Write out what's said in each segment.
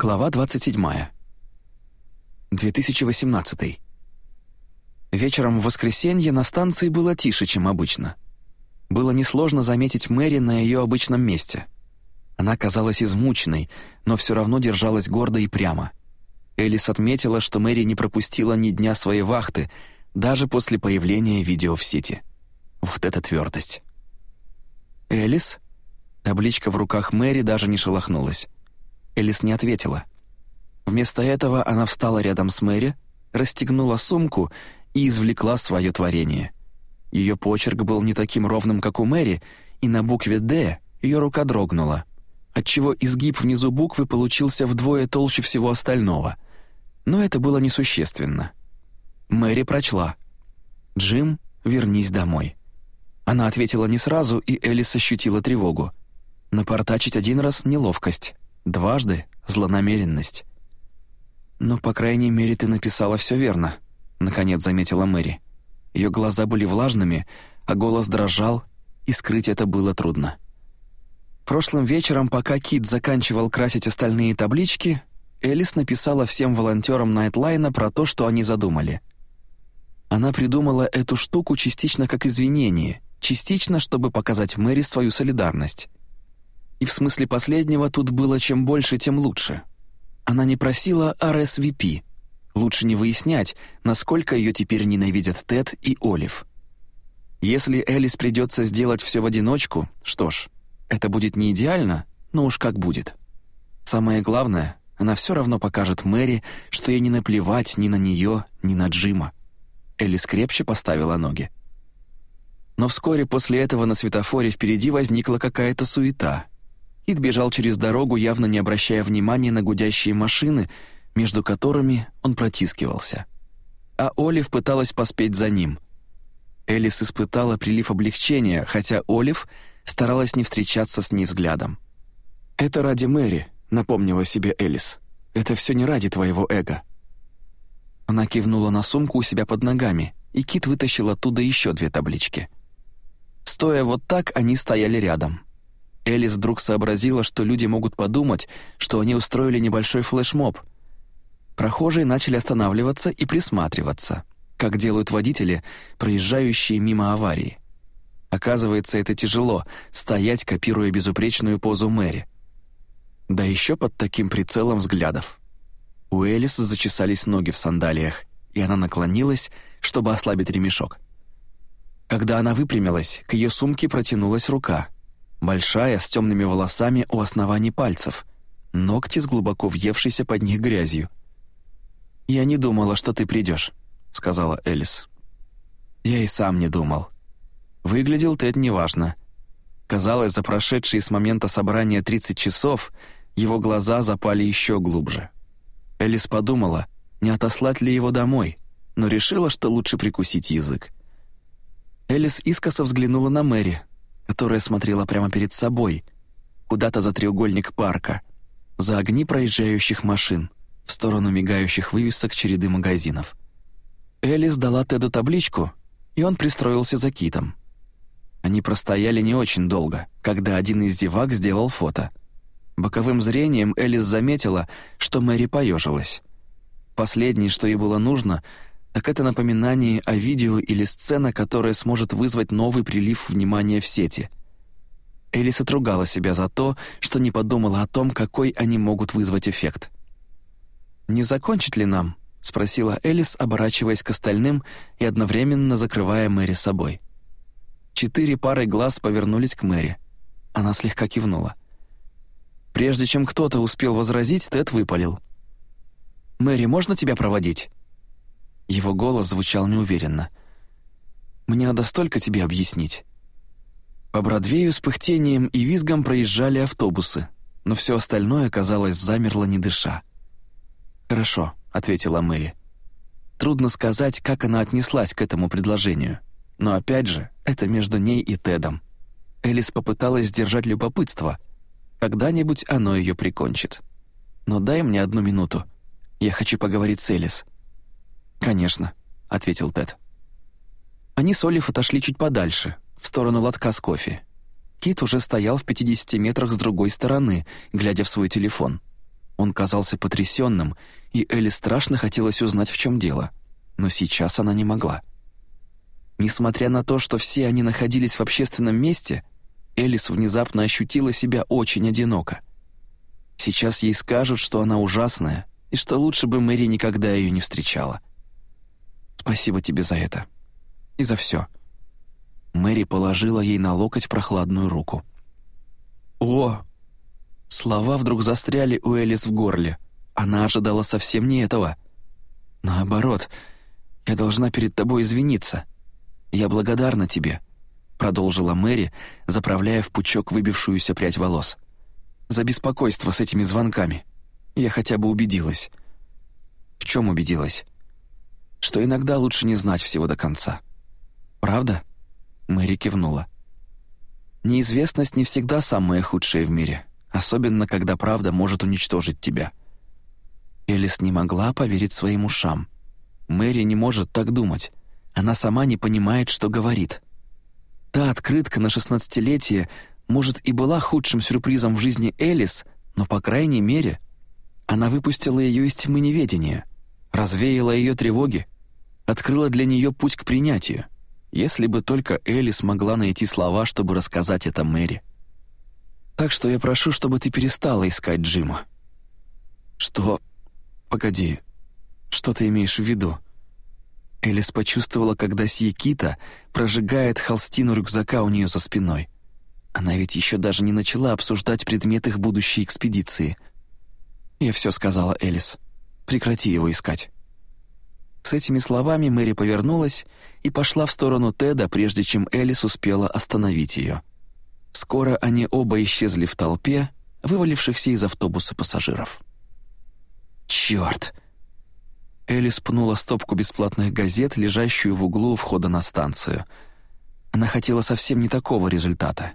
Глава 27. 2018. Вечером в воскресенье на станции было тише, чем обычно. Было несложно заметить Мэри на ее обычном месте. Она казалась измученной, но все равно держалась гордо и прямо. Элис отметила, что Мэри не пропустила ни дня своей вахты, даже после появления видео в сети. Вот эта твердость. «Элис?» Табличка в руках Мэри даже не шелохнулась. Элис не ответила. Вместо этого она встала рядом с Мэри, расстегнула сумку и извлекла свое творение. Ее почерк был не таким ровным, как у Мэри, и на букве «Д» ее рука дрогнула, отчего изгиб внизу буквы получился вдвое толще всего остального. Но это было несущественно. Мэри прочла. «Джим, вернись домой». Она ответила не сразу, и Элис ощутила тревогу. Напортачить один раз — неловкость. Дважды — злонамеренность. «Но, по крайней мере, ты написала все верно», — наконец заметила Мэри. Ее глаза были влажными, а голос дрожал, и скрыть это было трудно. Прошлым вечером, пока Кит заканчивал красить остальные таблички, Элис написала всем волонтерам Найтлайна про то, что они задумали. Она придумала эту штуку частично как извинение, частично, чтобы показать Мэри свою солидарность. И в смысле последнего тут было чем больше, тем лучше. Она не просила RSVP. Лучше не выяснять, насколько ее теперь ненавидят Тед и Олив. Если Элис придется сделать все в одиночку, что ж, это будет не идеально, но уж как будет. Самое главное, она все равно покажет Мэри, что ей не наплевать ни на нее, ни на Джима. Элис крепче поставила ноги. Но вскоре после этого на светофоре впереди возникла какая-то суета — Кит бежал через дорогу, явно не обращая внимания на гудящие машины, между которыми он протискивался. А Олив пыталась поспеть за ним. Элис испытала прилив облегчения, хотя Олив старалась не встречаться с ней взглядом. «Это ради Мэри», — напомнила себе Элис. «Это все не ради твоего эго». Она кивнула на сумку у себя под ногами, и Кит вытащил оттуда еще две таблички. Стоя вот так, они стояли рядом — Элис вдруг сообразила, что люди могут подумать, что они устроили небольшой флешмоб. Прохожие начали останавливаться и присматриваться, как делают водители, проезжающие мимо аварии. Оказывается, это тяжело — стоять, копируя безупречную позу Мэри. Да еще под таким прицелом взглядов. У Элис зачесались ноги в сандалиях, и она наклонилась, чтобы ослабить ремешок. Когда она выпрямилась, к ее сумке протянулась рука — большая, с темными волосами у оснований пальцев, ногти с глубоко въевшейся под них грязью. «Я не думала, что ты придешь», — сказала Элис. «Я и сам не думал. Выглядел Тед неважно. Казалось, за прошедшие с момента собрания 30 часов его глаза запали еще глубже. Элис подумала, не отослать ли его домой, но решила, что лучше прикусить язык. Элис искоса взглянула на Мэри, которая смотрела прямо перед собой, куда-то за треугольник парка, за огни проезжающих машин, в сторону мигающих вывесок череды магазинов. Элис дала Теду табличку, и он пристроился за китом. Они простояли не очень долго, когда один из зевак сделал фото. Боковым зрением Элис заметила, что Мэри поежилась. Последнее, что ей было нужно, так это напоминание о видео или сцена, которая сможет вызвать новый прилив внимания в сети. Элис отругала себя за то, что не подумала о том, какой они могут вызвать эффект. «Не закончить ли нам?» — спросила Элис, оборачиваясь к остальным и одновременно закрывая Мэри собой. Четыре пары глаз повернулись к Мэри. Она слегка кивнула. Прежде чем кто-то успел возразить, Тед выпалил. «Мэри, можно тебя проводить?» Его голос звучал неуверенно. «Мне надо столько тебе объяснить». По Бродвею с пыхтением и визгом проезжали автобусы, но все остальное, казалось, замерло не дыша. «Хорошо», — ответила Мэри. Трудно сказать, как она отнеслась к этому предложению. Но опять же, это между ней и Тедом. Элис попыталась сдержать любопытство. Когда-нибудь оно ее прикончит. «Но дай мне одну минуту. Я хочу поговорить с Элис». «Конечно», — ответил Тед. Они с Олив отошли чуть подальше, в сторону лотка с кофе. Кит уже стоял в 50 метрах с другой стороны, глядя в свой телефон. Он казался потрясенным, и Элли страшно хотелось узнать, в чем дело, но сейчас она не могла. Несмотря на то, что все они находились в общественном месте, Элис внезапно ощутила себя очень одиноко. Сейчас ей скажут, что она ужасная, и что лучше бы Мэри никогда ее не встречала. «Спасибо тебе за это. И за все». Мэри положила ей на локоть прохладную руку. «О!» Слова вдруг застряли у Элис в горле. Она ожидала совсем не этого. «Наоборот, я должна перед тобой извиниться. Я благодарна тебе», — продолжила Мэри, заправляя в пучок выбившуюся прядь волос. «За беспокойство с этими звонками. Я хотя бы убедилась». «В чем убедилась?» «Что иногда лучше не знать всего до конца». «Правда?» — Мэри кивнула. «Неизвестность не всегда самое худшее в мире, особенно когда правда может уничтожить тебя». Элис не могла поверить своим ушам. Мэри не может так думать. Она сама не понимает, что говорит. Та открытка на шестнадцатилетие, может, и была худшим сюрпризом в жизни Элис, но, по крайней мере, она выпустила ее из тьмы неведения, развеяла ее тревоги, открыла для нее путь к принятию. Если бы только Элис могла найти слова, чтобы рассказать это Мэри. Так что я прошу, чтобы ты перестала искать Джима. Что? Погоди. Что ты имеешь в виду? Элис почувствовала, когда Сьекита прожигает холстину рюкзака у нее за спиной. Она ведь еще даже не начала обсуждать предмет их будущей экспедиции. «Я все сказала, Элис. Прекрати его искать». С этими словами Мэри повернулась и пошла в сторону Теда, прежде чем Элис успела остановить ее. Скоро они оба исчезли в толпе, вывалившихся из автобуса пассажиров. «Чёрт!» Элис пнула стопку бесплатных газет, лежащую в углу входа на станцию. Она хотела совсем не такого результата.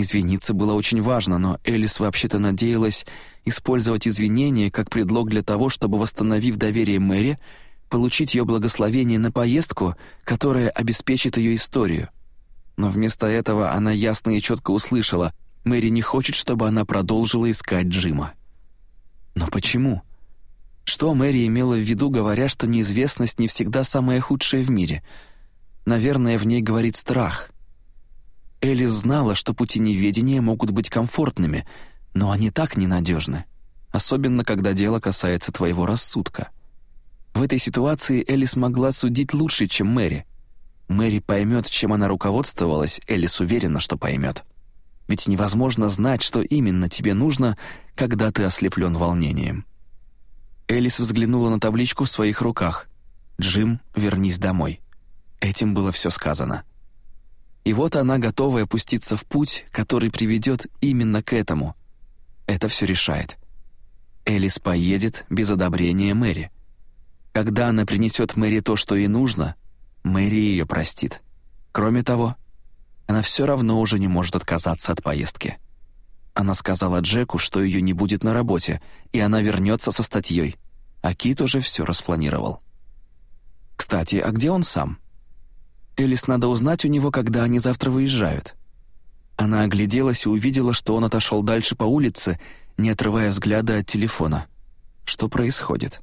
Извиниться было очень важно, но Элис вообще-то надеялась использовать извинения как предлог для того, чтобы, восстановив доверие Мэри, получить ее благословение на поездку, которая обеспечит ее историю. Но вместо этого она ясно и четко услышала, Мэри не хочет, чтобы она продолжила искать Джима. Но почему? Что Мэри имела в виду, говоря, что неизвестность не всегда самое худшее в мире? Наверное, в ней говорит страх. Элис знала, что пути неведения могут быть комфортными, но они так ненадежны, особенно когда дело касается твоего рассудка. В этой ситуации Элис могла судить лучше, чем Мэри. Мэри поймет, чем она руководствовалась, Элис уверена, что поймет. Ведь невозможно знать, что именно тебе нужно, когда ты ослеплен волнением. Элис взглянула на табличку в своих руках. «Джим, вернись домой». Этим было все сказано. И вот она готовая пуститься в путь, который приведет именно к этому. Это все решает. Элис поедет без одобрения Мэри. Когда она принесет Мэри то, что ей нужно, Мэри ее простит. Кроме того, она все равно уже не может отказаться от поездки. Она сказала Джеку, что ее не будет на работе, и она вернется со статьей. А Кит уже все распланировал. Кстати, а где он сам? Элис надо узнать у него, когда они завтра выезжают. Она огляделась и увидела, что он отошел дальше по улице, не отрывая взгляда от телефона. Что происходит?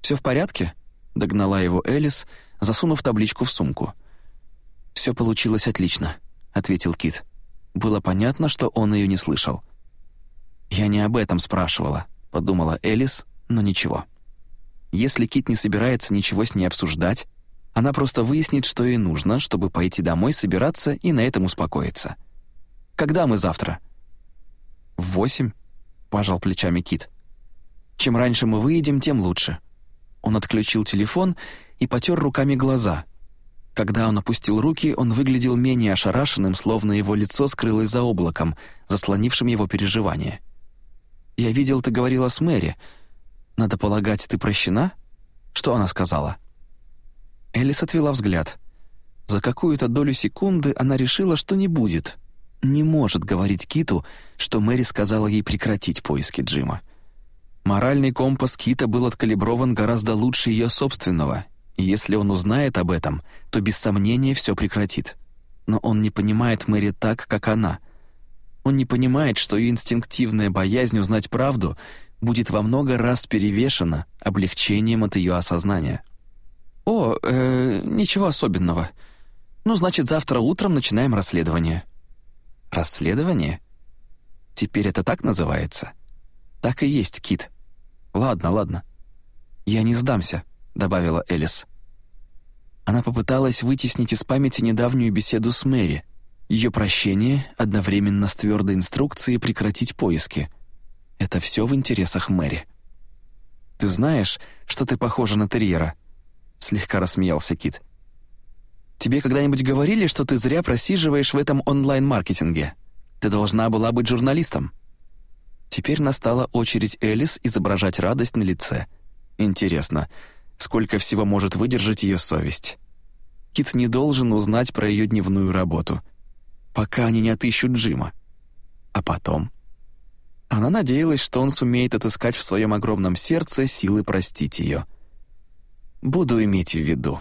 Все в порядке?» — догнала его Элис, засунув табличку в сумку. Все получилось отлично», — ответил Кит. Было понятно, что он ее не слышал. «Я не об этом спрашивала», — подумала Элис, но ничего. Если Кит не собирается ничего с ней обсуждать, она просто выяснит, что ей нужно, чтобы пойти домой, собираться и на этом успокоиться. «Когда мы завтра?» «В восемь», — пожал плечами Кит. «Чем раньше мы выедем, тем лучше». Он отключил телефон и потер руками глаза — когда он опустил руки, он выглядел менее ошарашенным, словно его лицо скрылось за облаком, заслонившим его переживания. «Я видел, ты говорила с Мэри. Надо полагать, ты прощена?» Что она сказала? Элис отвела взгляд. За какую-то долю секунды она решила, что не будет. Не может говорить Киту, что Мэри сказала ей прекратить поиски Джима. Моральный компас Кита был откалиброван гораздо лучше ее собственного, если он узнает об этом, то без сомнения все прекратит. Но он не понимает Мэри так, как она. Он не понимает, что ее инстинктивная боязнь узнать правду будет во много раз перевешена облегчением от ее осознания. «О, э, ничего особенного. Ну, значит, завтра утром начинаем расследование». «Расследование? Теперь это так называется?» «Так и есть, Кит. Ладно, ладно. Я не сдамся», — добавила Элис. Она попыталась вытеснить из памяти недавнюю беседу с Мэри, ее прощение одновременно с твердой инструкцией прекратить поиски. Это все в интересах Мэри. «Ты знаешь, что ты похожа на терьера?» — слегка рассмеялся Кит. «Тебе когда-нибудь говорили, что ты зря просиживаешь в этом онлайн-маркетинге? Ты должна была быть журналистом». Теперь настала очередь Элис изображать радость на лице. Интересно, сколько всего может выдержать ее совесть? Кит не должен узнать про ее дневную работу, пока они не отыщут Джима. А потом? Она надеялась, что он сумеет отыскать в своем огромном сердце силы простить ее. «Буду иметь в виду»,